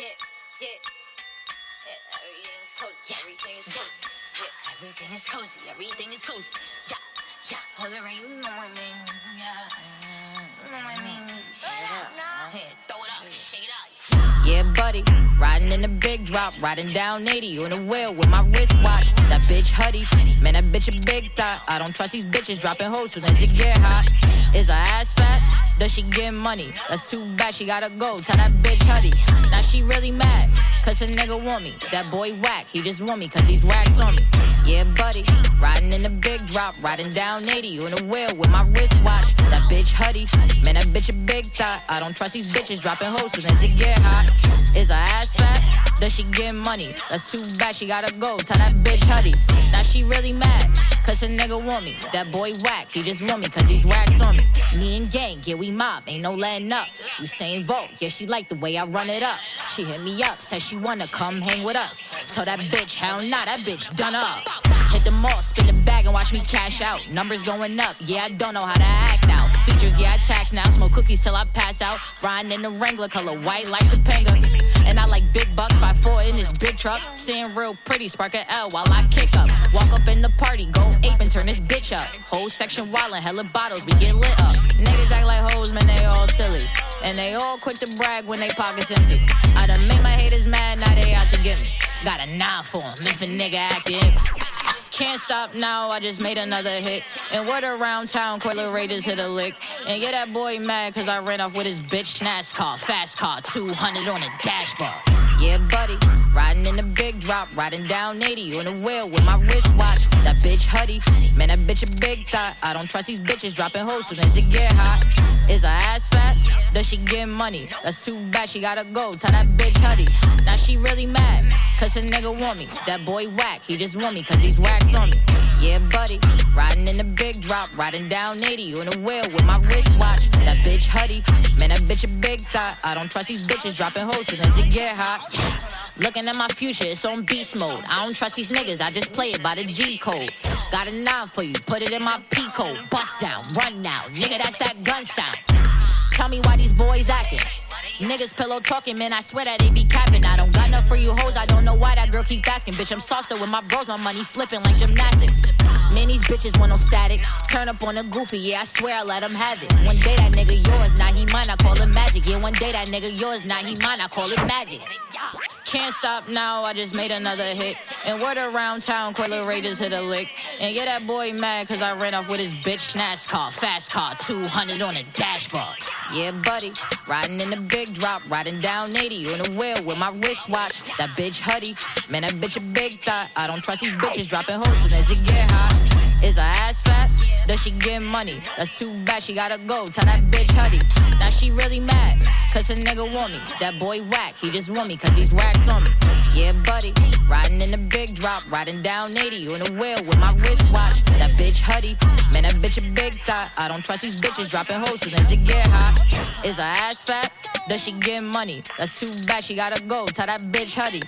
yeah. Yeah, everything is cozy. Everything is cozy. Yeah, everything is cozy. Everything is cozy. Yeah, yeah. Hold it right, you know what I mean. Yeah. You know what I mean. Yeah, throw up, shake it out. Yeah, buddy. Riding in the big drop, riding down 80 on the wheel with my wristwatch. That bitch Huddy. Man, that bitch a big thought. I don't trust these bitches dropping hoes soon as it get hot. Is her ass fat? Does she get money? That's too bad, she gotta go. Tell that bitch Huddy. Now she really mad, cause a nigga want me. That boy whack, he just want me cause he's wax on me. Yeah, buddy. Riding in the big drop, riding down 80 on the wheel with my wristwatch. That bitch Huddy. Bitch a big thought. I don't trust these bitches dropping hoes soon as it get hot. Is her ass fat? Does she get money? That's too bad, she gotta go. Tell that bitch Huddy. Now she really mad, cause a nigga want me. That boy whack, he just want me cause he's wax on me. Me and gang, yeah, we mob, ain't no letting up. Usain Bolt, yeah, she like the way I run it up. She hit me up, said she wanna come hang with us. Told that bitch, hell nah, that bitch done up. Hit the mall, spin the bag and watch me cash out. Numbers going up, yeah, I don't know how to act now. Features, yeah, I tax now. Smoke cookies till I pass out. Riding in the Wrangler, color white like Topanga. And I like big bucks by four in this big truck. Seeing real pretty, spark a L while I kick up. Walk up in the party, go ape and turn this bitch up. Whole section wildin', hella bottles, we get lit up. Niggas act like hoes, man, they all silly. And they all quick to brag when they pockets empty. I done made my haters mad, now they out to get me. Got a nine for 'em if a nigga active. Can't stop now, I just made another hit. And word around town, Coiler Raiders hit a lick. And yeah, that boy mad cause I ran off with his bitch NASCAR. Fast car, 200 on the dashboard. Yeah, buddy. Riding in the big drop, riding down 80 on the wheel with my wristwatch. That bitch Huddy. Man, that bitch a big thought. I don't trust these bitches dropping hoes soon as it get hot. Is her ass fat? Does she get money? That's too bad, she gotta go. Tell that bitch Huddy. Now she really mad, cause a nigga want me. That boy whack, he just want me cause he's wax on me. Yeah, buddy. Riding in the big drop, riding down 80 on the wheel with my wristwatch. That bitch Huddy. Man, that bitch a big thought. I don't trust these bitches dropping hoes soon as it get hot. Looking at my future, it's on beast mode. I don't trust these niggas, I just play it by the G code. Got a nine for you, put it in my P code. Bust down, run now, nigga, that's that gun sound. Tell me why these boys acting. Niggas pillow talking, man, I swear that they be capping. I don't got enough for you hoes, I don't know why that girl keep asking. Bitch, I'm saucer with my bros, my money flipping like gymnastics. Bitches want no static. Turn up on a goofy, yeah, I swear I let him have it. One day that nigga yours, now he mine, I call it magic. Yeah, one day that nigga yours, now he mine, I call it magic. Can't stop now, I just made another hit. And word around town, Coiler Raiders hit a lick. And yeah, that boy mad cause I ran off with his bitch NASCAR. Fast car, 200 on the dashboard. Yeah, buddy. Riding in the big drop, riding down 80 on the wheel with my wristwatch. That bitch Huddy. Man, that bitch a big thought. I don't trust these bitches dropping hoes soon as it get hot. Is her ass fat? Does she get money? That's too bad, she gotta go. Tell that bitch Huddy. Now she really mad, cause a nigga want me. That boy whack, he just want me cause he's wax on me. Yeah, buddy. Riding in the big drop, riding down 80 on the wheel with my wristwatch. That bitch Huddy. Man, that bitch a big thought. I don't trust these bitches dropping hoes soon as it get hot. Is her ass fat? Does she get money? That's too bad, she gotta go. Tell that bitch Huddy.